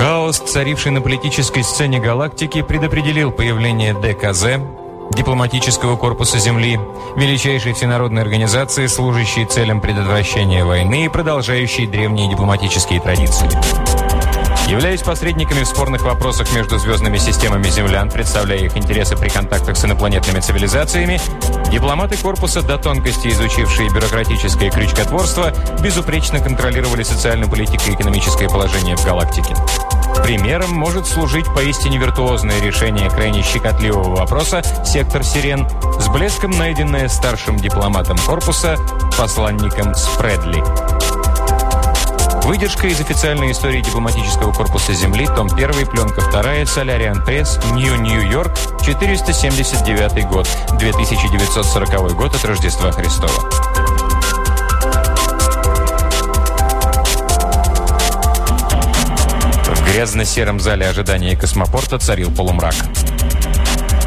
Хаос, царивший на политической сцене галактики, предопределил появление ДКЗ, дипломатического корпуса Земли, величайшей всенародной организации, служащей целям предотвращения войны и продолжающей древние дипломатические традиции. Являясь посредниками в спорных вопросах между звездными системами землян, представляя их интересы при контактах с инопланетными цивилизациями, дипломаты корпуса, до тонкости изучившие бюрократическое крючкотворство, безупречно контролировали социально-политико экономическое положение в галактике. Примером может служить поистине виртуозное решение крайне щекотливого вопроса «Сектор Сирен», с блеском найденное старшим дипломатом корпуса, посланником Спредли. Выдержка из официальной истории дипломатического корпуса Земли, том 1, пленка 2, Соляриан Пресс, Нью-Нью-Йорк, 479 год, 2940 год от Рождества Христова. В грязно-сером зале ожидания космопорта царил полумрак.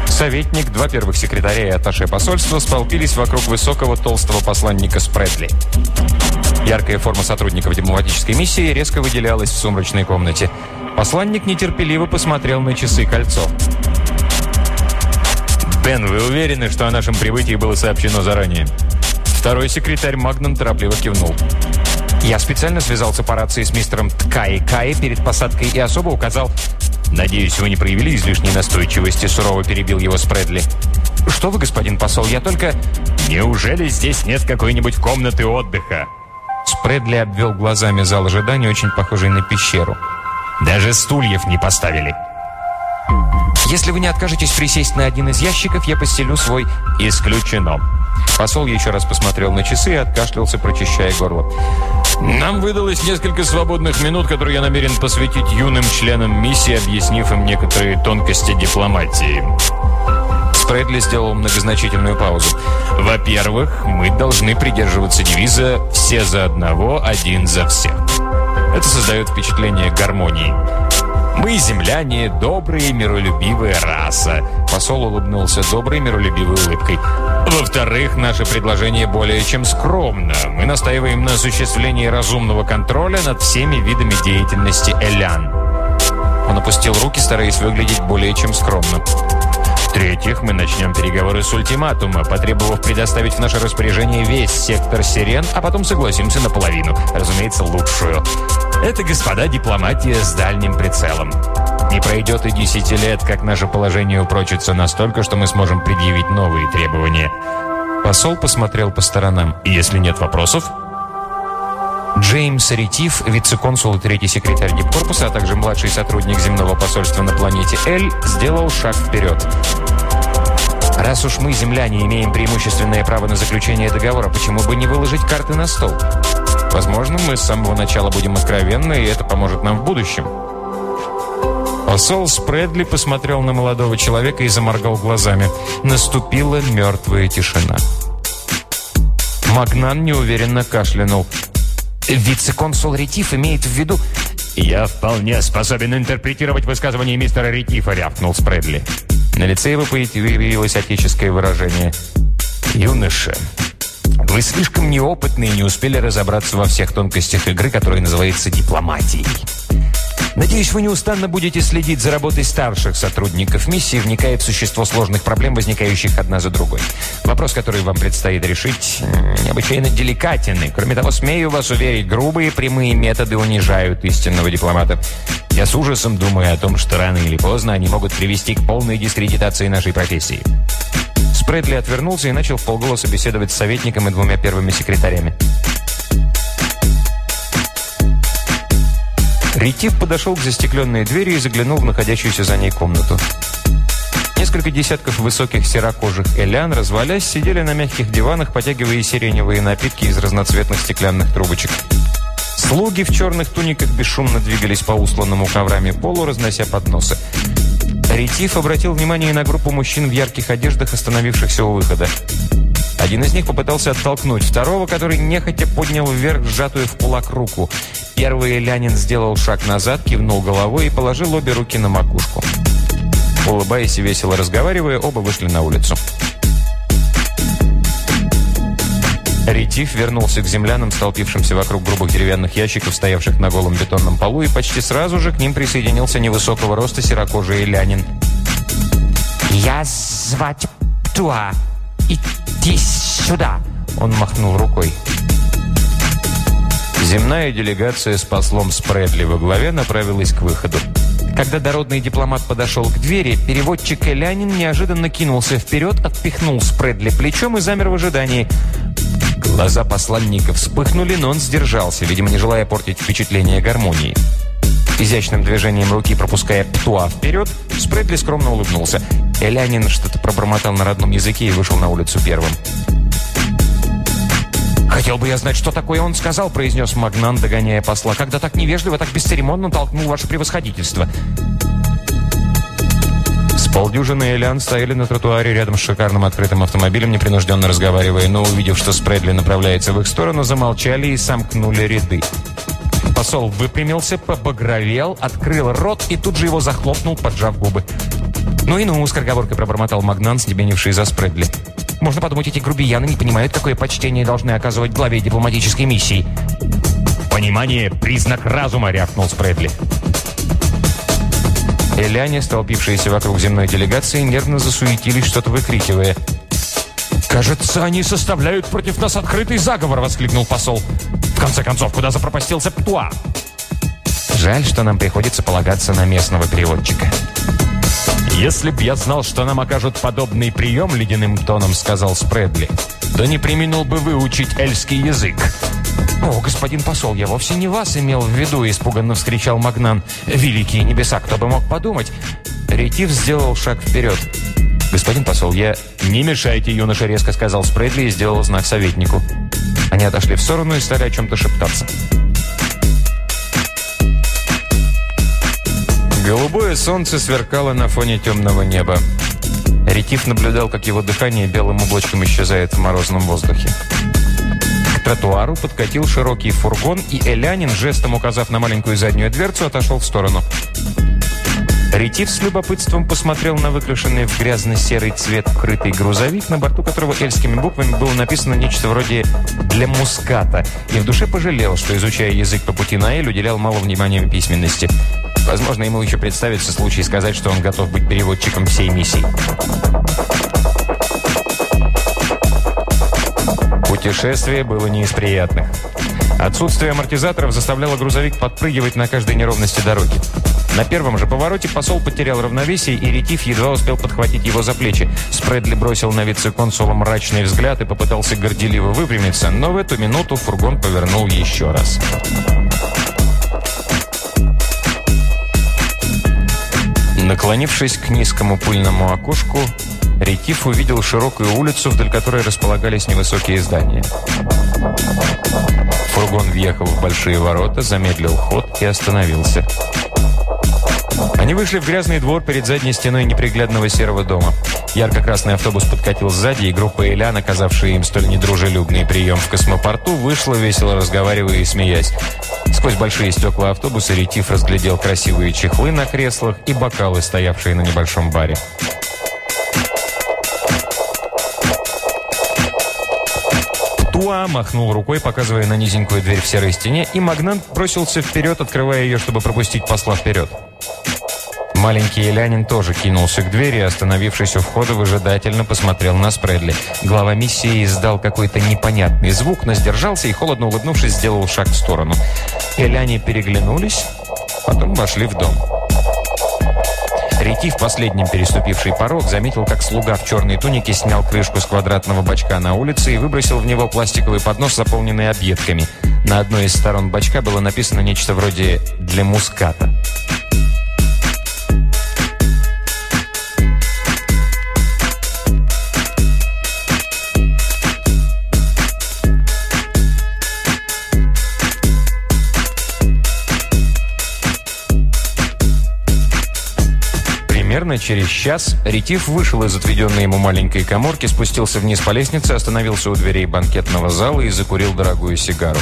Советник, два первых секретаря и атташе посольства столпились вокруг высокого толстого посланника Спредли. Яркая форма сотрудников дипломатической миссии резко выделялась в сумрачной комнате. Посланник нетерпеливо посмотрел на часы кольцо. «Бен, вы уверены, что о нашем прибытии было сообщено заранее?» Второй секретарь Магнум торопливо кивнул. Я специально связался по рации с мистером Ткаи Каи перед посадкой и особо указал... «Надеюсь, вы не проявили излишней настойчивости», — сурово перебил его Спредли. «Что вы, господин посол, я только...» «Неужели здесь нет какой-нибудь комнаты отдыха?» Спредли обвел глазами зал ожидания, очень похожий на пещеру. «Даже стульев не поставили!» «Если вы не откажетесь присесть на один из ящиков, я постелю свой...» «Исключено!» Посол еще раз посмотрел на часы и откашлялся, прочищая горло. «Нам выдалось несколько свободных минут, которые я намерен посвятить юным членам миссии, объяснив им некоторые тонкости дипломатии». Спредли сделал многозначительную паузу. «Во-первых, мы должны придерживаться девиза «все за одного, один за всех». Это создает впечатление гармонии. «Мы, земляне, добрые, миролюбивая раса», — посол улыбнулся доброй, миролюбивой улыбкой. «Во-вторых, наше предложение более чем скромно. Мы настаиваем на осуществлении разумного контроля над всеми видами деятельности Элян». Он опустил руки, стараясь выглядеть более чем скромно. В-третьих, мы начнем переговоры с ультиматума, потребовав предоставить в наше распоряжение весь сектор сирен, а потом согласимся на половину, разумеется, лучшую. Это, господа, дипломатия с дальним прицелом. Не пройдет и десяти лет, как наше положение упрочится настолько, что мы сможем предъявить новые требования. Посол посмотрел по сторонам. Если нет вопросов, Джеймс Ретив, вице-консул и третий секретарь дипкорпуса, а также младший сотрудник земного посольства на планете Эль, сделал шаг вперед. Раз уж мы, земляне, имеем преимущественное право на заключение договора, почему бы не выложить карты на стол? Возможно, мы с самого начала будем откровенны, и это поможет нам в будущем. Посол Спредли посмотрел на молодого человека и заморгал глазами. Наступила мертвая тишина. Магнан неуверенно кашлянул. Вице-консул Ретиф имеет в виду... «Я вполне способен интерпретировать высказывание мистера Ретифа», — рявкнул Спредли. На лице его появилось отеческое выражение. «Юноша, вы слишком неопытны и не успели разобраться во всех тонкостях игры, которая называется дипломатией. Надеюсь, вы неустанно будете следить за работой старших сотрудников миссии, вникая в существо сложных проблем, возникающих одна за другой. Вопрос, который вам предстоит решить, необычайно деликатен. Кроме того, смею вас уверить, грубые прямые методы унижают истинного дипломата. Я с ужасом думаю о том, что рано или поздно они могут привести к полной дискредитации нашей профессии. Спредли отвернулся и начал полголоса беседовать с советником и двумя первыми секретарями. Ретив подошел к застекленной двери и заглянул в находящуюся за ней комнату. Несколько десятков высоких серокожих элян, развалясь, сидели на мягких диванах, потягивая сиреневые напитки из разноцветных стеклянных трубочек. Слуги в черных туниках бесшумно двигались по усланному коврами полу, разнося подносы. Ретив обратил внимание на группу мужчин в ярких одеждах, остановившихся у выхода. Один из них попытался оттолкнуть второго, который нехотя поднял вверх сжатую в кулак руку. Первый Лянин сделал шаг назад, кивнул головой и положил обе руки на макушку. Улыбаясь и весело разговаривая, оба вышли на улицу. Ретив вернулся к землянам, столпившимся вокруг грубых деревянных ящиков, стоявших на голом бетонном полу, и почти сразу же к ним присоединился невысокого роста серокожий Лянин. «Я звать Туа. Иди сюда!» Он махнул рукой. Земная делегация с послом Спредли во главе направилась к выходу. Когда дородный дипломат подошел к двери, переводчик Элянин неожиданно кинулся вперед, отпихнул Спредли плечом и замер в ожидании. Глаза посланника вспыхнули, но он сдержался, видимо, не желая портить впечатление гармонии. Изящным движением руки, пропуская Птуа вперед, Спредли скромно улыбнулся. Элянин что-то пробормотал на родном языке и вышел на улицу первым. «Хотел бы я знать, что такое он сказал», – произнес Магнан, догоняя посла. «Когда так невежливо, так бесцеремонно толкнул ваше превосходительство». С полдюжины Элян стояли на тротуаре рядом с шикарным открытым автомобилем, непринужденно разговаривая, но, увидев, что Спредли направляется в их сторону, замолчали и сомкнули ряды. Посол выпрямился, побагровел, открыл рот и тут же его захлопнул, поджав губы. «Ну и ну», – скороговоркой пробормотал Магнан, снебенивший за Спредли. Можно подумать, эти грубияны не понимают, какое почтение должны оказывать главе дипломатической миссии. «Понимание – признак разума», – рявкнул Спредли. Эляне, столпившиеся вокруг земной делегации, нервно засуетились, что-то выкрикивая. «Кажется, они составляют против нас открытый заговор!» – воскликнул посол. «В конце концов, куда запропастился Птуа?» «Жаль, что нам приходится полагаться на местного переводчика». «Если б я знал, что нам окажут подобный прием, — ледяным тоном сказал Спредли, — то не применил бы выучить эльский язык». «О, господин посол, я вовсе не вас имел в виду!» – испуганно вскричал Магнан. «Великие небеса, кто бы мог подумать!» Ретив сделал шаг вперед. «Господин посол, я...» «Не мешайте, юноша!» – резко сказал Спредли и сделал знак советнику. Они отошли в сторону и стали о чем-то шептаться. Голубое солнце сверкало на фоне темного неба. Ретив наблюдал, как его дыхание белым облачком исчезает в морозном воздухе. К тротуару подкатил широкий фургон, и Элянин, жестом указав на маленькую заднюю дверцу, отошел в сторону. Ретив с любопытством посмотрел на выкрашенный в грязно-серый цвет крытый грузовик, на борту которого эльскими буквами было написано нечто вроде «для муската», и в душе пожалел, что, изучая язык по пути на Эль, уделял мало внимания письменности. Возможно, ему еще представится случай сказать, что он готов быть переводчиком всей миссии. Путешествие было не из приятных. Отсутствие амортизаторов заставляло грузовик подпрыгивать на каждой неровности дороги. На первом же повороте посол потерял равновесие, и ретив едва успел подхватить его за плечи. Спредли бросил на вице-консула мрачный взгляд и попытался горделиво выпрямиться, но в эту минуту фургон повернул еще раз. Наклонившись к низкому пыльному окошку, Ретив увидел широкую улицу, вдоль которой располагались невысокие здания. Фургон въехал в большие ворота, замедлил ход и остановился. Они вышли в грязный двор перед задней стеной неприглядного серого дома. Ярко-красный автобус подкатил сзади, и группа Элян, оказавшая им столь недружелюбный прием в космопорту, вышла, весело разговаривая и смеясь. Сквозь большие стекла автобуса Ретив разглядел красивые чехлы на креслах и бокалы, стоявшие на небольшом баре. Туа махнул рукой, показывая на низенькую дверь в серой стене, и Магнант бросился вперед, открывая ее, чтобы пропустить посла вперед. Маленький Элянин тоже кинулся к двери остановившись у входа, выжидательно посмотрел на Спредли. Глава миссии издал какой-то непонятный звук, но сдержался и, холодно улыбнувшись, сделал шаг в сторону. Эляне переглянулись, потом вошли в дом. Ретив, последним переступивший порог, заметил, как слуга в черной тунике снял крышку с квадратного бачка на улице и выбросил в него пластиковый поднос, заполненный объедками. На одной из сторон бачка было написано нечто вроде «для муската». Примерно через час Ретив вышел из отведенной ему маленькой коморки, спустился вниз по лестнице, остановился у дверей банкетного зала и закурил дорогую сигару.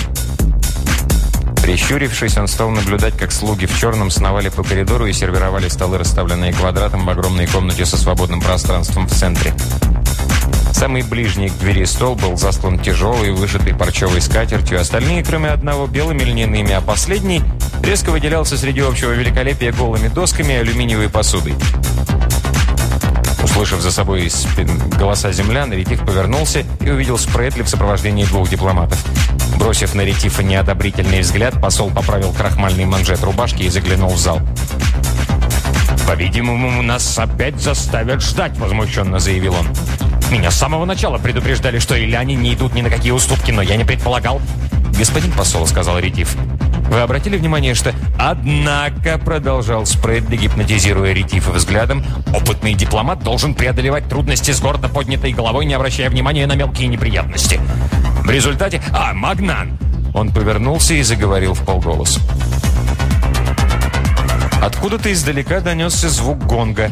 Прищурившись, он стал наблюдать, как слуги в черном сновали по коридору и сервировали столы, расставленные квадратом в огромной комнате со свободным пространством в центре. Самый ближний к двери стол был заслан тяжелой, вышитой парчевой скатертью, остальные, кроме одного, белыми льняными, а последний резко выделялся среди общего великолепия голыми досками и алюминиевой посудой. Услышав за собой голоса землян, Ретив повернулся и увидел Спредли в сопровождении двух дипломатов. Бросив на Ретифа неодобрительный взгляд, посол поправил крахмальный манжет рубашки и заглянул в зал. «По-видимому, нас опять заставят ждать», — возмущенно заявил он. «Меня с самого начала предупреждали, что иляне не идут ни на какие уступки, но я не предполагал». «Господин посол», — сказал Ретив, — «вы обратили внимание, что...» «Однако», — продолжал Спредли, гипнотизируя Ретифа взглядом, «опытный дипломат должен преодолевать трудности с гордо поднятой головой, не обращая внимания на мелкие неприятности. В результате... А, Магнан!» Он повернулся и заговорил в полголоса. Откуда-то издалека донесся звук гонга.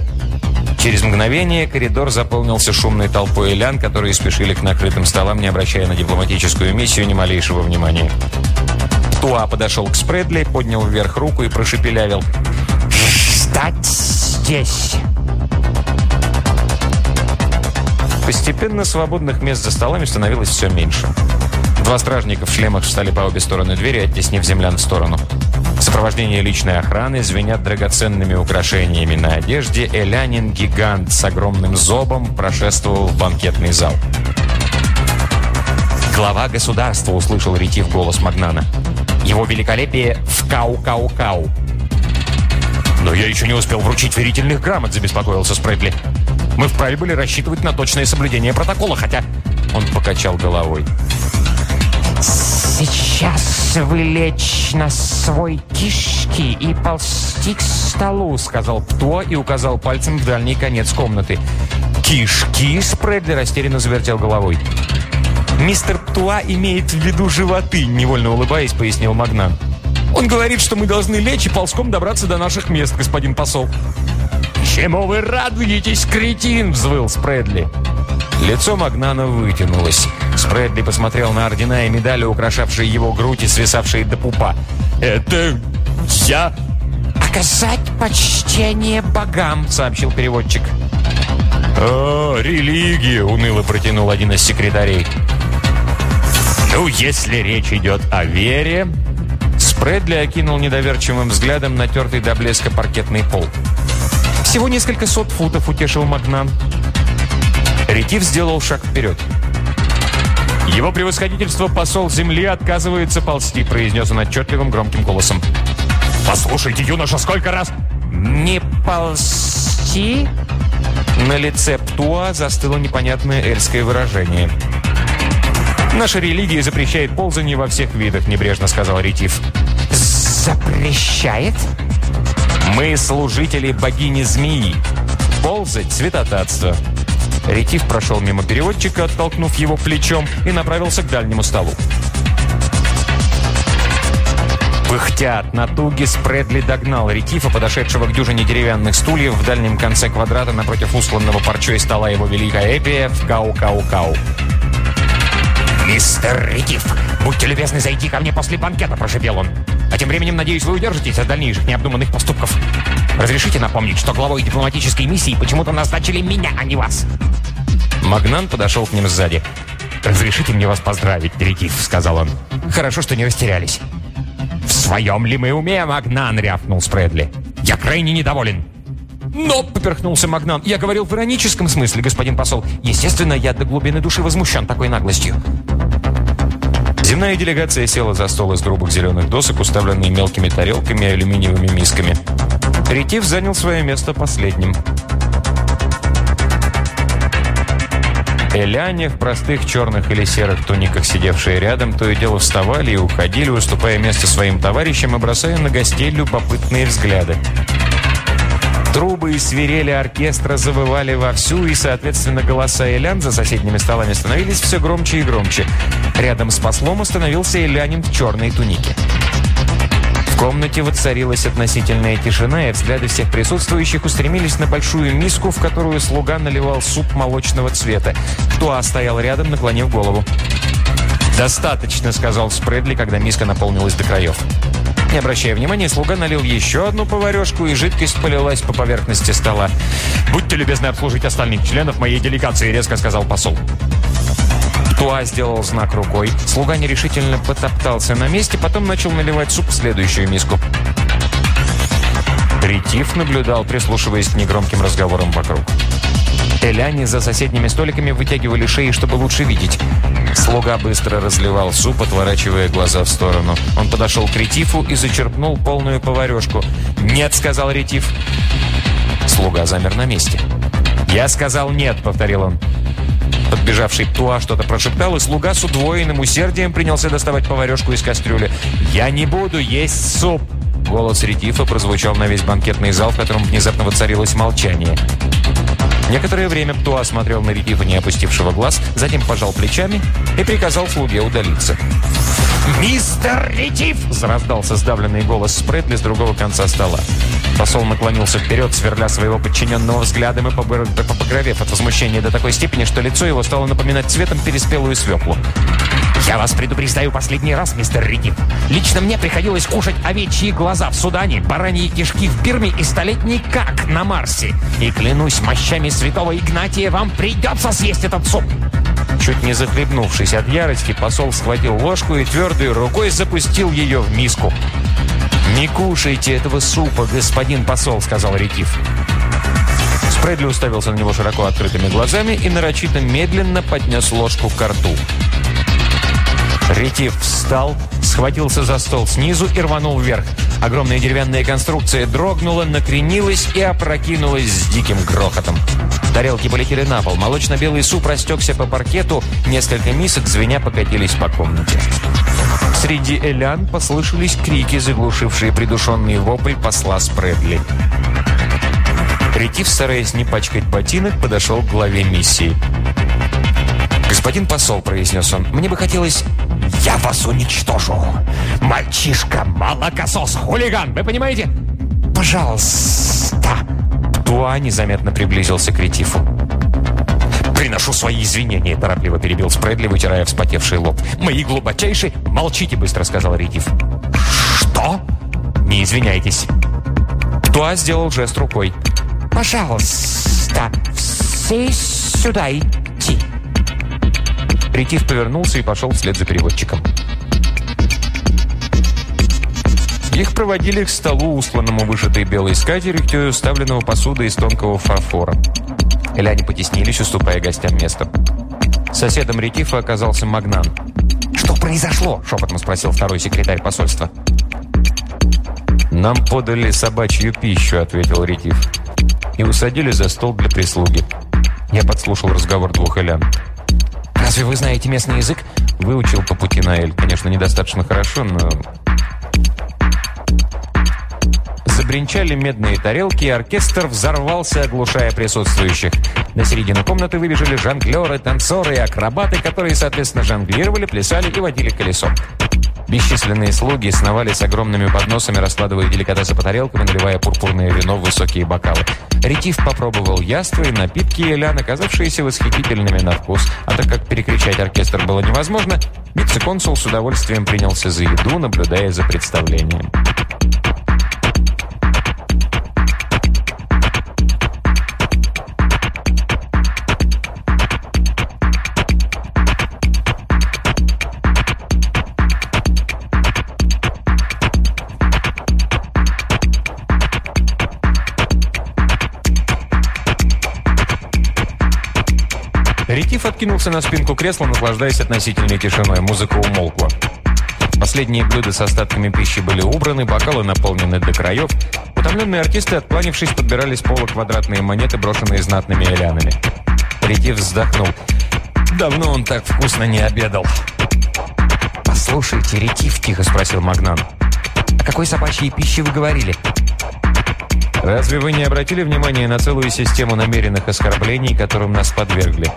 Через мгновение коридор заполнился шумной толпой элян, которые спешили к накрытым столам, не обращая на дипломатическую миссию ни малейшего внимания. Туа подошел к Спредли, поднял вверх руку и прошепелявил. «Ждать здесь!» Постепенно свободных мест за столами становилось все меньше. Два стражника в шлемах встали по обе стороны двери, оттеснив землян в сторону. Сопровождении личной охраны звенят драгоценными украшениями на одежде. Элянин-гигант с огромным зобом прошествовал в банкетный зал. «Глава государства!» — услышал ретив голос Магнана. «Его великолепие в кау-кау-кау!» «Но я еще не успел вручить верительных грамот», — забеспокоился Спредли. «Мы вправе были рассчитывать на точное соблюдение протокола, хотя...» Он покачал головой. «Сейчас вы лечь на свой кишки и ползти к столу», сказал Птуа и указал пальцем в дальний конец комнаты. «Кишки?» Спредли растерянно завертел головой. «Мистер Птуа имеет в виду животы», невольно улыбаясь, пояснил Магнан. «Он говорит, что мы должны лечь и ползком добраться до наших мест, господин посол». «Чему вы радуетесь, кретин?» – взвыл Спредли. Лицо Магнана вытянулось. Спредли посмотрел на ордена и медали, украшавшие его грудь и свисавшие до пупа. «Это я...» «Оказать почтение богам», — сообщил переводчик. «О, религия!» — уныло протянул один из секретарей. «Ну, если речь идет о вере...» Спредли окинул недоверчивым взглядом натертый до блеска паркетный пол. «Всего несколько сот футов», — утешил Магнан. Ретив сделал шаг вперед. «Его превосходительство, посол Земли, отказывается ползти», произнес он отчетливым громким голосом. «Послушайте, юноша, сколько раз...» «Не ползти?» На лице Птуа застыло непонятное эльское выражение. «Наша религия запрещает ползание во всех видах», небрежно сказал Ретив. «Запрещает?» «Мы служители богини-змеи. Ползать – святотатство». Ретив прошел мимо переводчика, оттолкнув его плечом, и направился к дальнему столу. Пыхтя от натуги, Спредли догнал Ретифа, подошедшего к дюжине деревянных стульев в дальнем конце квадрата напротив усланного парчой стола его великая эпия в кау-кау-кау. «Мистер Ретиф, будьте любезны зайти ко мне после банкета», – прошепел он. «А тем временем, надеюсь, вы удержитесь от дальнейших необдуманных поступков. Разрешите напомнить, что главой дипломатической миссии почему-то назначили меня, а не вас». Магнан подошел к ним сзади. «Разрешите мне вас поздравить, Ретив», — сказал он. «Хорошо, что не растерялись». «В своем ли мы уме, Магнан?» — рявкнул Спредли. «Я крайне недоволен». «Но!» — поперхнулся Магнан. «Я говорил в ироническом смысле, господин посол. Естественно, я до глубины души возмущен такой наглостью». Земная делегация села за стол из грубых зеленых досок, уставленные мелкими тарелками и алюминиевыми мисками. Ретив занял свое место последним. Эляне в простых черных или серых туниках, сидевшие рядом, то и дело вставали и уходили, уступая место своим товарищам и бросая на гостей любопытные взгляды. Трубы и свирели оркестра завывали вовсю, и, соответственно, голоса Элян за соседними столами становились все громче и громче. Рядом с послом остановился Элянин в черной тунике. Комнате воцарилась относительная тишина, и взгляды всех присутствующих устремились на большую миску, в которую слуга наливал суп молочного цвета. Туа стоял рядом, наклонив голову. «Достаточно», — сказал Спредли, когда миска наполнилась до краев. Не обращая внимания, слуга налил еще одну поварешку, и жидкость полилась по поверхности стола. «Будьте любезны обслужить остальных членов моей делегации», — резко сказал посол. Туа сделал знак рукой. Слуга нерешительно потоптался на месте, потом начал наливать суп в следующую миску. Ретив наблюдал, прислушиваясь к негромким разговорам вокруг. Эляне за соседними столиками вытягивали шеи, чтобы лучше видеть. Слуга быстро разливал суп, отворачивая глаза в сторону. Он подошел к Ретифу и зачерпнул полную поварешку. «Нет», — сказал Ретиф. Слуга замер на месте. «Я сказал нет», — повторил он. Подбежавший Туа что-то прошептал, и слуга с удвоенным усердием принялся доставать поварешку из кастрюли. «Я не буду есть суп!» Голос Ретифа прозвучал на весь банкетный зал, в котором внезапно воцарилось молчание. Некоторое время Птуа смотрел на Ретифа, не опустившего глаз, затем пожал плечами и приказал слуге удалиться. «Мистер Ретиф!» – раздался сдавленный голос Спредли с другого конца стола. Посол наклонился вперед, сверля своего подчиненного взглядом и побагровев от возмущения до такой степени, что лицо его стало напоминать цветом переспелую свеклу. «Я вас предупреждаю последний раз, мистер Редип. Лично мне приходилось кушать овечьи глаза в Судане, бараньи кишки в Бирме и столетний как на Марсе. И клянусь мощами святого Игнатия, вам придется съесть этот суп!» Чуть не захлебнувшись от ярости, посол схватил ложку и твердой рукой запустил ее в миску. «Не кушайте этого супа, господин посол», — сказал Ретив. Спредли уставился на него широко открытыми глазами и нарочито медленно поднес ложку к рту. Ретив встал, схватился за стол снизу и рванул вверх. Огромная деревянная конструкция дрогнула, накренилась и опрокинулась с диким грохотом. Тарелки полетели на пол, молочно-белый суп растекся по паркету, несколько мисок звеня покатились по комнате. Среди элян послышались крики, заглушившие придушенный вопль посла Спредли. Ретив, стараясь не пачкать ботинок, подошел к главе миссии. «Господин посол», — произнес он, — «мне бы хотелось я вас уничтожу. Мальчишка, молокосос, хулиган, вы понимаете? Пожалуйста. Туа незаметно приблизился к ретифу. «Приношу свои извинения», – торопливо перебил Спредли, вытирая вспотевший лоб. «Мои глубочайшие...» «Молчите быстро», – сказал Ретив. «Что?» «Не извиняйтесь». Туа сделал жест рукой. «Пожалуйста, все сюда идти». Ретив повернулся и пошел вслед за переводчиком. Их проводили к столу, устланному вышитой белой скатертью, уставленного посудой из тонкого фарфора. Эляне потеснились, уступая гостям место. Соседом Ретифа оказался Магнан. «Что произошло?» – шепотом спросил второй секретарь посольства. «Нам подали собачью пищу», – ответил Ретиф. «И усадили за стол для прислуги». Я подслушал разговор двух элян. «Разве вы знаете местный язык?» Выучил по пути на Эль. Конечно, недостаточно хорошо, но... Забринчали медные тарелки, и оркестр взорвался, оглушая присутствующих. На середину комнаты выбежали жонглеры, танцоры и акробаты, которые, соответственно, жонглировали, плясали и водили колесо. Бесчисленные слуги сновали с огромными подносами, раскладывая деликатесы по тарелкам и наливая пурпурное вино в высокие бокалы. Ретив попробовал яства и напитки Элян, оказавшиеся восхитительными на вкус. А так как перекричать оркестр было невозможно, вице-консул с удовольствием принялся за еду, наблюдая за представлением. Ретив откинулся на спинку кресла, наслаждаясь относительной тишиной. Музыка умолкла. Последние блюда с остатками пищи были убраны, бокалы наполнены до краев. Утомленные артисты, откланившись, подбирали с пола квадратные монеты, брошенные знатными элянами. Ретив вздохнул. Давно он так вкусно не обедал. «Послушайте, Ретив», — тихо спросил Магнан. «О какой собачьей пище вы говорили?» «Разве вы не обратили внимания на целую систему намеренных оскорблений, которым нас подвергли?»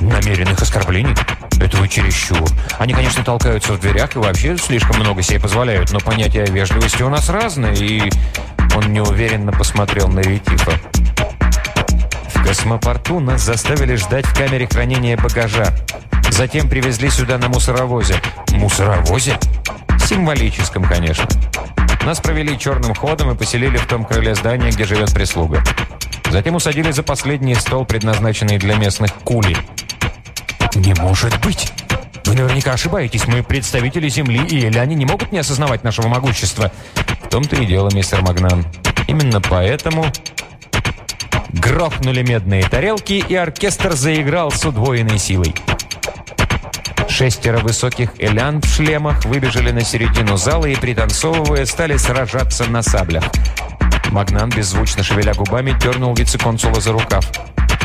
Намеренных оскорблений? Это вы чересчур. Они, конечно, толкаются в дверях и вообще слишком много себе позволяют, но понятия вежливости у нас разные, и... Он неуверенно посмотрел на Ретифа. В космопорту нас заставили ждать в камере хранения багажа. Затем привезли сюда на мусоровозе. Мусоровозе? Символическом, конечно. Нас провели черным ходом и поселили в том крыле здания, где живет прислуга. Затем усадили за последний стол, предназначенный для местных кули. «Не может быть! Вы наверняка ошибаетесь. Мы представители Земли, и Эляне не могут не осознавать нашего могущества». В том-то и дело, мистер Магнан. Именно поэтому грохнули медные тарелки, и оркестр заиграл с удвоенной силой. Шестеро высоких элян в шлемах выбежали на середину зала и, пританцовывая, стали сражаться на саблях. Магнан, беззвучно шевеля губами, дернул вице-консула за рукав.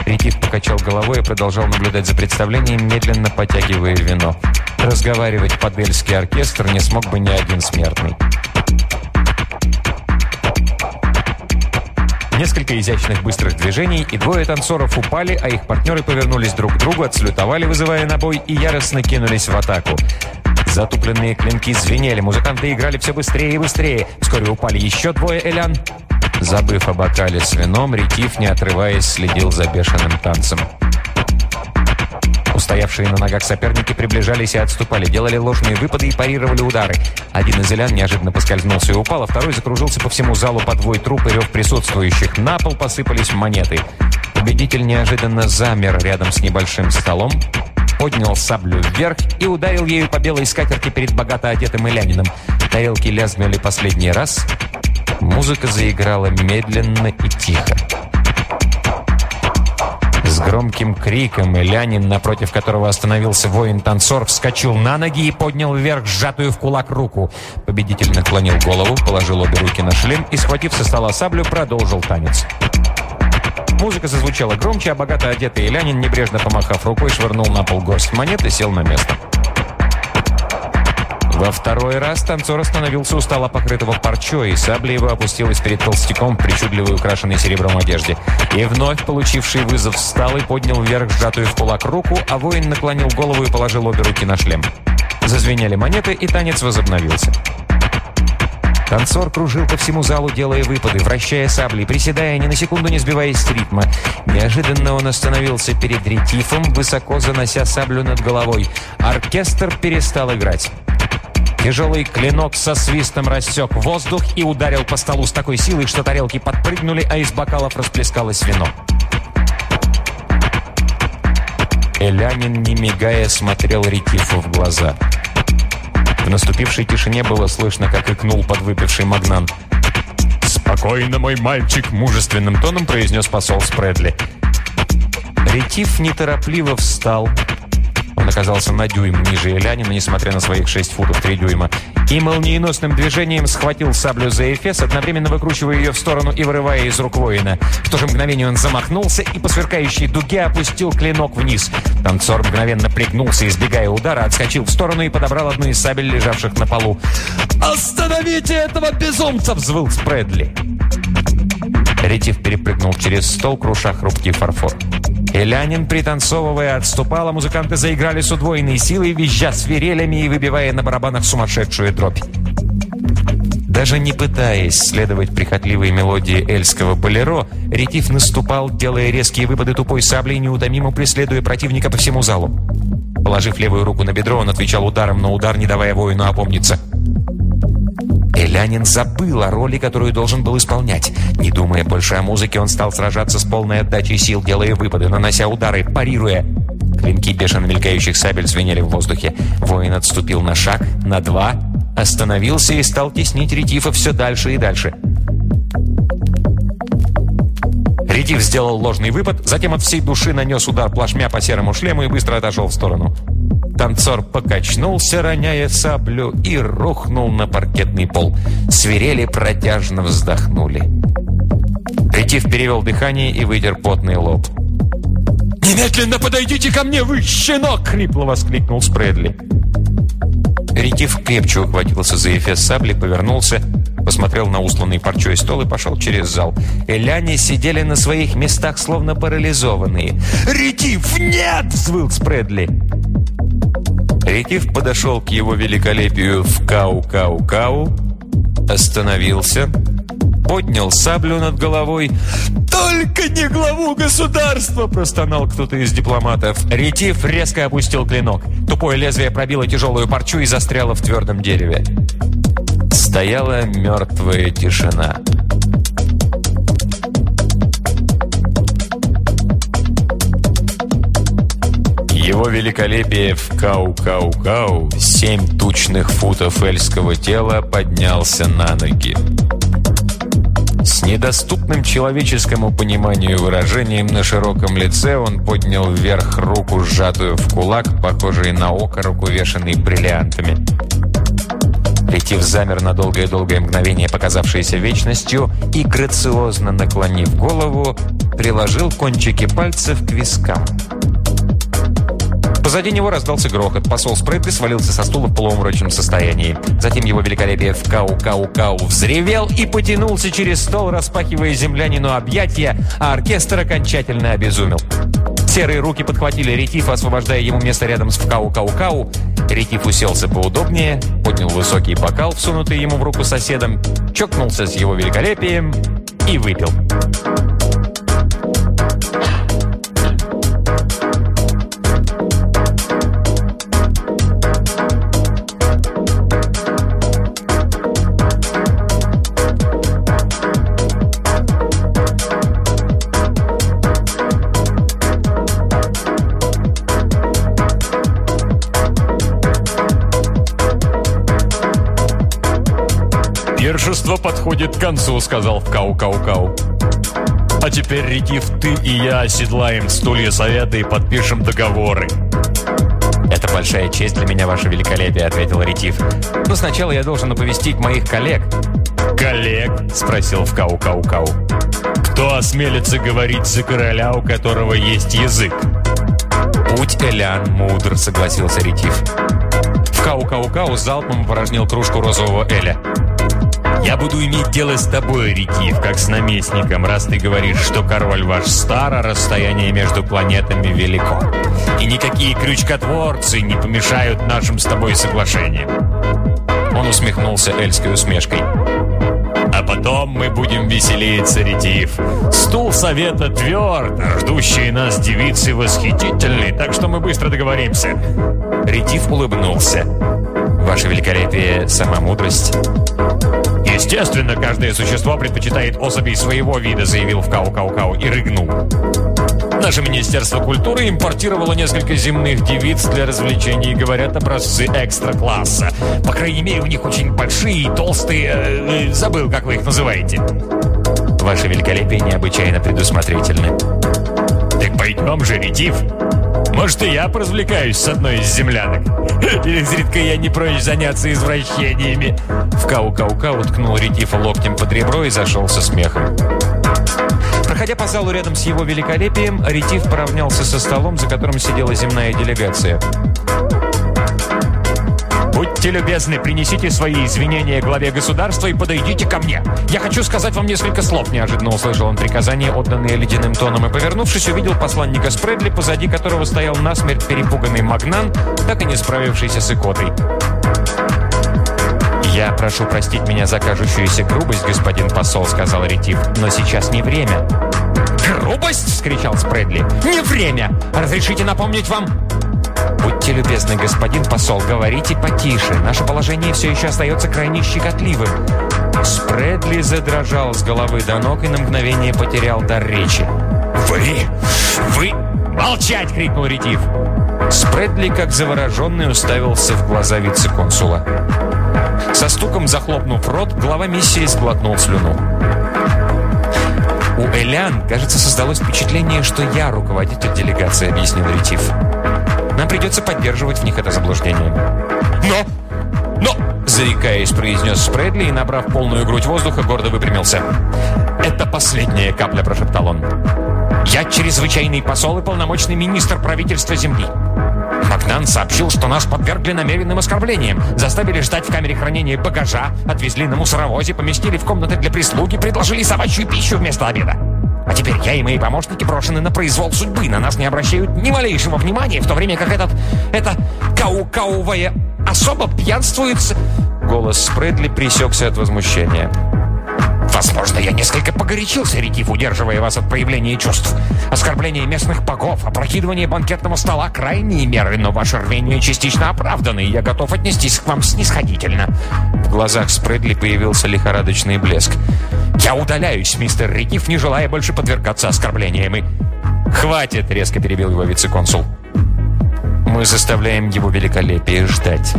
Ретив покачал головой и продолжал наблюдать за представлением, медленно потягивая вино. Разговаривать под эльский оркестр не смог бы ни один смертный. Несколько изящных быстрых движений, и двое танцоров упали, а их партнеры повернулись друг к другу, отслютовали, вызывая на бой, и яростно кинулись в атаку. Затупленные клинки звенели, музыканты играли все быстрее и быстрее. Вскоре упали еще двое элян. Забыв о бокале с вином, Ретив, не отрываясь, следил за бешеным танцем. Устоявшие на ногах соперники приближались и отступали, делали ложные выпады и парировали удары. Один из элян неожиданно поскользнулся и упал, а второй закружился по всему залу под двой труп и рев присутствующих. На пол посыпались монеты. Победитель неожиданно замер рядом с небольшим столом, поднял саблю вверх и ударил ею по белой скатерти перед богато одетым элянином. Тарелки лязгнули последний раз. Музыка заиграла медленно и тихо. С громким криком Элянин, напротив которого остановился воин-танцор, вскочил на ноги и поднял вверх сжатую в кулак руку. Победитель наклонил голову, положил обе руки на шлем и, схватив со стола саблю, продолжил танец. Музыка зазвучала громче, а богато одетый Элянин, небрежно помахав рукой, швырнул на пол горсть монет и сел на место. Во второй раз танцор остановился у стола, покрытого парчой, и сабля его опустилась перед толстяком в причудливой украшенной серебром одежде. И вновь получивший вызов встал и поднял вверх сжатую в кулак руку, а воин наклонил голову и положил обе руки на шлем. Зазвенели монеты, и танец возобновился. Танцор кружил по всему залу, делая выпады, вращая сабли, приседая, ни на секунду не сбиваясь с ритма. Неожиданно он остановился перед ретифом, высоко занося саблю над головой. Оркестр перестал играть. Тяжелый клинок со свистом рассек воздух и ударил по столу с такой силой, что тарелки подпрыгнули, а из бокалов расплескалось вино. Элянин, не мигая, смотрел Ретифу в глаза. В наступившей тишине было слышно, как икнул подвыпивший магнан. «Спокойно, мой мальчик!» – мужественным тоном произнес посол Спредли. Ретив неторопливо встал, он оказался на дюйм ниже Элянина, несмотря на своих 6 футов 3 дюйма, и молниеносным движением схватил саблю за эфес, одновременно выкручивая ее в сторону и вырывая из рук воина. В то же мгновение он замахнулся и по сверкающей дуге опустил клинок вниз. Танцор мгновенно пригнулся, избегая удара, отскочил в сторону и подобрал одну из сабель, лежавших на полу. «Остановите этого безумца!» — взвыл Спредли. Ретив перепрыгнул через стол, круша хрупкий фарфор. Элянин, пританцовывая, отступал, а музыканты заиграли с удвоенной силой, визжа свирелями и выбивая на барабанах сумасшедшую дробь. Даже не пытаясь следовать прихотливой мелодии эльского болеро, Ретив наступал, делая резкие выпады тупой саблей, неутомимо преследуя противника по всему залу. Положив левую руку на бедро, он отвечал ударом на удар, не давая воину опомниться. Элянин забыл о роли, которую должен был исполнять. Не думая больше о музыке, он стал сражаться с полной отдачей сил, делая выпады, нанося удары, парируя. Клинки бешено мелькающих сабель звенели в воздухе. Воин отступил на шаг, на два, остановился и стал теснить ретифа все дальше и дальше. Ретив сделал ложный выпад, затем от всей души нанес удар плашмя по серому шлему и быстро отошел в сторону. Танцор покачнулся, роняя саблю, и рухнул на паркетный пол. Свирели протяжно вздохнули. Ретив перевел дыхание и вытер потный лоб. «Немедленно подойдите ко мне, вы щенок!» — хрипло воскликнул Спредли. Ретив крепче ухватился за эфес сабли, повернулся, посмотрел на усланный парчой стол и пошел через зал. Эляне сидели на своих местах, словно парализованные. «Ретив, нет!» — взвыл Спредли. Ретив подошел к его великолепию в кау-кау-кау, остановился, поднял саблю над головой. «Только не главу государства!» – простонал кто-то из дипломатов. Ретив резко опустил клинок. Тупое лезвие пробило тяжелую парчу и застряло в твердом дереве. Стояла мертвая тишина. Его великолепие в кау-кау-кау, семь тучных футов эльского тела, поднялся на ноги. С недоступным человеческому пониманию выражением на широком лице он поднял вверх руку, сжатую в кулак, похожий на окорок, увешанный бриллиантами. Ретив замер на долгое-долгое мгновение, показавшееся вечностью, и, грациозно наклонив голову, приложил кончики пальцев к вискам. Позади него раздался грохот. Посол Спредли свалился со стула в полуобморочном состоянии. Затем его великолепие Ф'Кау-Кау-Кау взревел и потянулся через стол, распахивая землянину объятия, а оркестр окончательно обезумел. Серые руки подхватили Ретифа, освобождая ему место рядом с Ф'Кау-Кау-Кау. Ретиф уселся поудобнее, поднял высокий бокал, всунутый ему в руку соседом, чокнулся с его великолепием и выпил. «Пиршество подходит к концу», — сказал Ф'Кау-Кау-Кау. «А теперь, Ретиф, ты и я оседлаем стулья совета и подпишем договоры». «Это большая честь для меня, ваше великолепие», — ответил Ретиф. «Но сначала я должен оповестить моих коллег». «Коллег?» — спросил Ф'Кау-Кау-Кау. «Кто осмелится говорить за короля, у которого есть язык?» «Путь йиллян мудр», — согласился Ретиф. Ф'Кау-Кау-Кау залпом опорожнил кружку розового эля. «Я буду иметь дело с тобой, Ретиф, как с наместником, раз ты говоришь, что король ваш стар, а расстояние между планетами велико. И никакие крючкотворцы не помешают нашим с тобой соглашениям». Он усмехнулся йиллской усмешкой. А потом мы будем веселиться, Ретиф. Стул совета тверд, ждущие нас девицы восхитительны, так что мы быстро договоримся. Ретиф улыбнулся. Ваше великолепие, сама мудрость. Естественно, каждое существо предпочитает особей своего вида, заявил Ф'Кау-Кау-Кау и рыгнул. Наше Министерство культуры импортировало несколько земных девиц для развлечений, говорят, образцы экстра-класса. По крайней мере, у них очень большие и толстые... Э, э, забыл, как вы их называете. Ваше великолепие необычайно предусмотрительны. Так пойдем же, Ретиф. Может, и я поразвлекаюсь с одной из землянок. Изредка я не прочь заняться извращениями. Ф'Кау-Кау-Кау ткнул Ретифа локтем под ребро и зашелся смехом. Проходя по залу рядом с его великолепием, Ретиф поравнялся со столом, за которым сидела земная делегация. Будьте любезны, принесите свои извинения главе государства и подойдите ко мне. Я хочу сказать вам несколько слов. Неожиданно услышал он приказание, отданное ледяным тоном, и, повернувшись, увидел посланника Спредли, позади которого стоял насмерть перепуганный Магнан, так и не справившийся с икотой. «Я прошу простить меня за кажущуюся грубость, господин посол», — сказал Ретив, «но сейчас не время». «Грубость?» — вскричал Спредли. «Не время! Разрешите напомнить вам...» «Будьте любезны, господин посол, говорите потише. Наше положение все еще остается крайне щекотливым». Спредли задрожал с головы до ног и на мгновение потерял дар речи. «Вы... вы...» «Молчать!» — крикнул Ретив. Спредли, как завороженный, уставился в глаза вице-консула. Со стуком захлопнув рот, глава миссии сглотнул слюну. «У Элян, кажется, создалось впечатление, что я руководитель делегации», — объяснил Ретив. «Нам придется поддерживать в них это заблуждение». «Но! Но!» — заикаясь, произнес Спредли и, набрав полную грудь воздуха, гордо выпрямился. «Это последняя капля», — прошептал он. «Я чрезвычайный посол и полномочный министр правительства Земли. Магнан сообщил, что нас подвергли намеренным оскорблениям. Заставили ждать в камере хранения багажа, отвезли на мусоровозе, поместили в комнаты для прислуги, предложили собачью пищу вместо обеда. А теперь я и мои помощники брошены на произвол судьбы. На нас не обращают ни малейшего внимания, в то время как этот... это кау-каувая особо пьянствует... Голос Спредли пресекся от возмущения. Возможно, я несколько погорячился, Ретив, удерживая вас от проявления чувств. Оскорбление местных богов, опрокидывание банкетного стола – крайние меры, но ваше рвение частично оправдано, и я готов отнестись к вам снисходительно. В глазах Спредли появился лихорадочный блеск. «Я удаляюсь, мистер Ретив, не желая больше подвергаться оскорблениям и...» «Хватит!» – резко перебил его вице-консул. «Мы заставляем его великолепие ждать».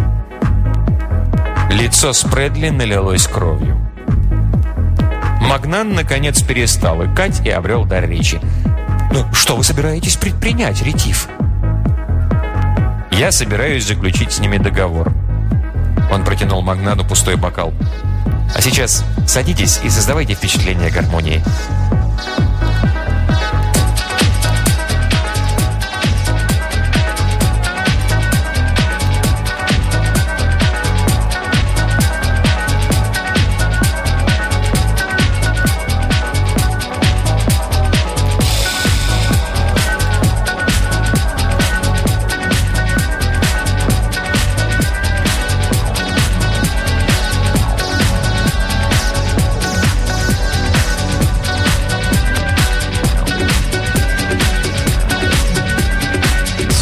Лицо Спредли налилось кровью. Магнан, наконец, перестал икать и обрел дар речи. «Ну, что вы собираетесь предпринять, Ретив?» «Я собираюсь заключить с ними договор». Он протянул Магнаду пустой бокал. «А сейчас садитесь и создавайте впечатление гармонии».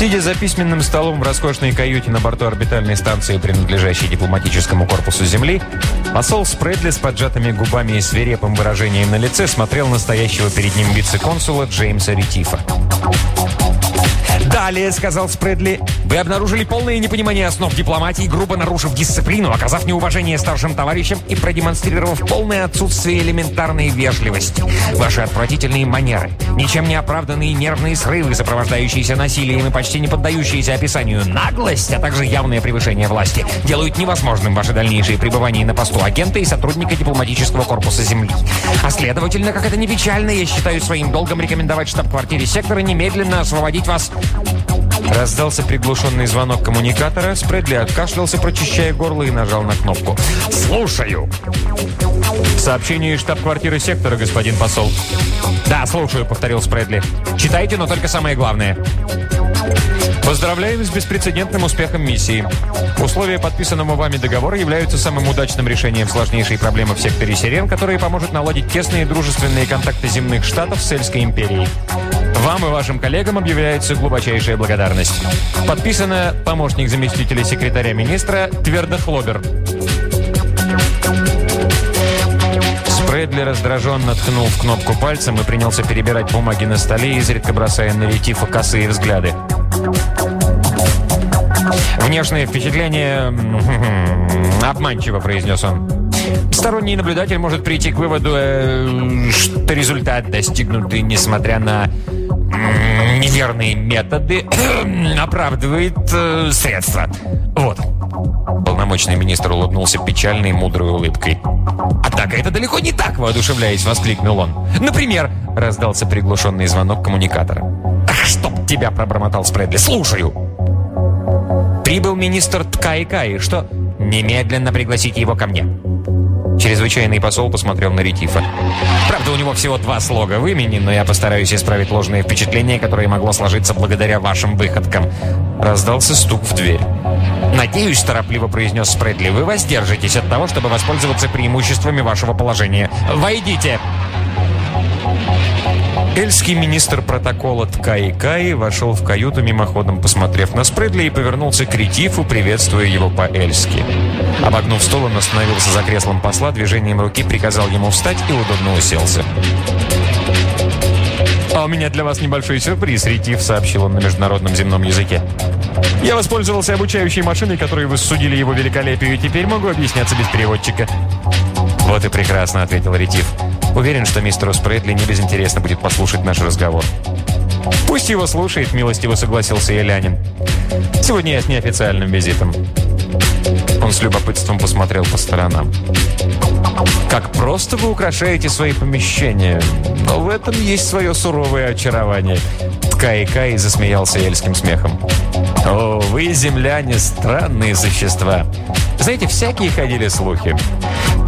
Сидя за письменным столом в роскошной каюте на борту орбитальной станции, принадлежащей дипломатическому корпусу Земли, посол Спредли с поджатыми губами и свирепым выражением на лице смотрел настоящего перед ним вице-консула Джеймса Ретифа. «Далее», — сказал Спредли, — «вы обнаружили полное непонимание основ дипломатии, грубо нарушив дисциплину, оказав неуважение старшим товарищам и продемонстрировав полное отсутствие элементарной вежливости. Ваши отвратительные манеры, ничем не оправданные нервные срывы, сопровождающиеся насилием и почти не поддающиеся описанию наглость, а также явное превышение власти, делают невозможным ваше дальнейшее пребывание на посту агента и сотрудника дипломатического корпуса Земли. А следовательно, как это не печально, я считаю своим долгом рекомендовать штаб-квартире сектора немедленно освободить вас Раздался приглушенный звонок коммуникатора. Спредли откашлялся, прочищая горло, и нажал на кнопку. «Слушаю!» «Сообщение из штаб-квартиры сектора, господин посол». «Да, слушаю», — повторил Спредли. «Читайте, но только самое главное». Поздравляем с беспрецедентным успехом миссии. Условия подписанного вами договора являются самым удачным решением сложнейшей проблемы в секторе Сирен, которая поможет наладить тесные дружественные контакты земных штатов с Эльской империей. Вам и вашим коллегам объявляется глубочайшая благодарность. Подписано помощник заместителя секретаря министра Твердохлобер. Спредли раздраженно ткнул в кнопку пальцем и принялся перебирать бумаги на столе, изредка бросая на Ретифа косые взгляды. «Внешнее впечатление обманчиво», — произнес он. «Сторонний наблюдатель может прийти к выводу, э, что результат достигнутый, несмотря на неверные методы, оправдывает э, средства. Вот». Полномочный министр улыбнулся печальной мудрой улыбкой. «Однако это далеко не так!» – воодушевляясь, воскликнул он. «Например!» – раздался приглушенный звонок коммуникатора. «Ах, чтоб тебя!» – пробормотал Спредли. «Слушаю!» «Прибыл министр Ткаи-Каи. Что?» «Немедленно пригласите его ко мне!» Чрезвычайный посол посмотрел на Ретифа. «Правда, у него всего два слога в имени, но я постараюсь исправить ложное впечатление, которое могло сложиться благодаря вашим выходкам». Раздался стук в дверь. «Надеюсь», – торопливо произнес Спредли, – «вы воздержитесь от того, чтобы воспользоваться преимуществами вашего положения. Войдите!» Эльский министр протокола Ткаи Каи вошел в каюту мимоходом, посмотрев на Спредли и повернулся к Ретифу, приветствуя его по-эльски. Обогнув стол, он остановился за креслом посла, движением руки приказал ему встать и удобно уселся. «А у меня для вас небольшой сюрприз, Ретив», — сообщил он на международном земном языке. «Я воспользовался обучающей машиной, которую вы судили его великолепию, и теперь могу объясняться без переводчика». «Вот и прекрасно», — ответил Ретив. «Уверен, что мистеру Спредли не безинтересно будет послушать наш разговор». «Пусть его слушает», — милостиво согласился Елянин. «Сегодня я с неофициальным визитом». Он с любопытством посмотрел по сторонам. «Как просто вы украшаете свои помещения, но в этом есть свое суровое очарование». Ткай Кай засмеялся эльским смехом. «О, вы, земляне, странные существа. Знаете, всякие ходили слухи.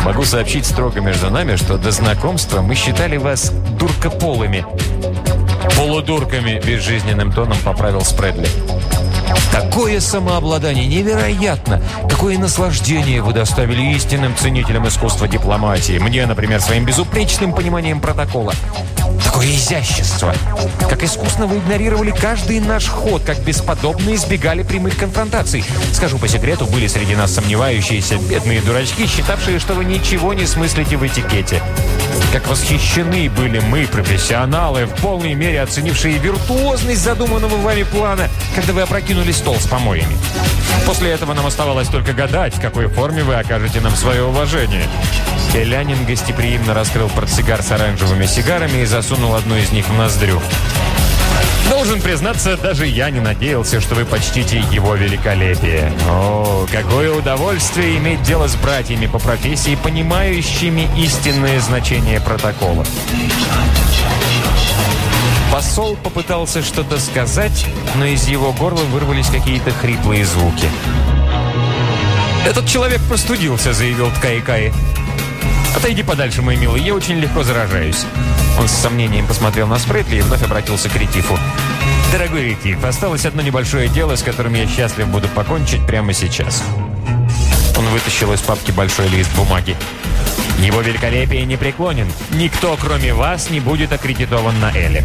Могу сообщить строго между нами, что до знакомства мы считали вас дуркополыми». «Полудурками», – безжизненным тоном поправил Спредли. Такое самообладание невероятно! Какое наслаждение вы доставили истинным ценителям искусства дипломатии. Мне, например, своим безупречным пониманием протокола. Такое изящество! Как искусно вы игнорировали каждый наш ход, как бесподобно избегали прямых конфронтаций. Скажу по секрету, были среди нас сомневающиеся бедные дурачки, считавшие, что вы ничего не смыслите в этикете. Как восхищены были мы, профессионалы, в полной мере оценившие виртуозность задуманного вами плана, когда вы опрокинули стол с помоями. После этого нам оставалось только гадать, в какой форме вы окажете нам свое уважение. Элянин гостеприимно раскрыл портсигар с оранжевыми сигарами и засунул одну из них в ноздрю. Должен признаться, даже я не надеялся, что вы почтите его великолепие. О, какое удовольствие иметь дело с братьями по профессии, понимающими истинное значение протокола. Посол попытался что-то сказать, но из его горла вырвались какие-то хриплые звуки. «Этот человек простудился», — заявил Ткаикай. «Отойди подальше, мой милый, я очень легко заражаюсь». Он с сомнением посмотрел на Спредли и вновь обратился к Ретифу. «Дорогой Ретиф, осталось одно небольшое дело, с которым я счастлив буду покончить прямо сейчас». Он вытащил из папки большой лист бумаги. «Его великолепие не преклонен. Никто, кроме вас, не будет аккредитован на Эле.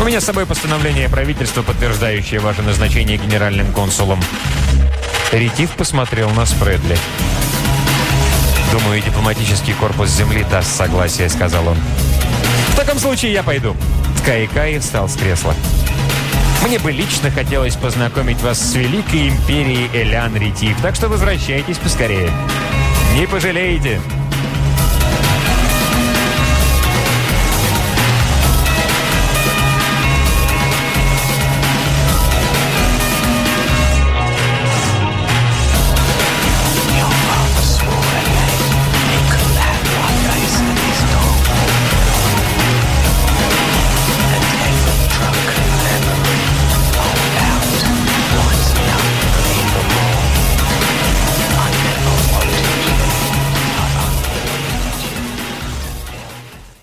У меня с собой постановление правительства, подтверждающее ваше назначение генеральным консулом». Ретив посмотрел на Спредли. «Думаю, дипломатический корпус Земли даст согласие», — сказал он. «В таком случае я пойду». Ткаикай встал с кресла. Мне бы лично хотелось познакомить вас с великой империей Элян Ретив, так что возвращайтесь поскорее. Не пожалеете.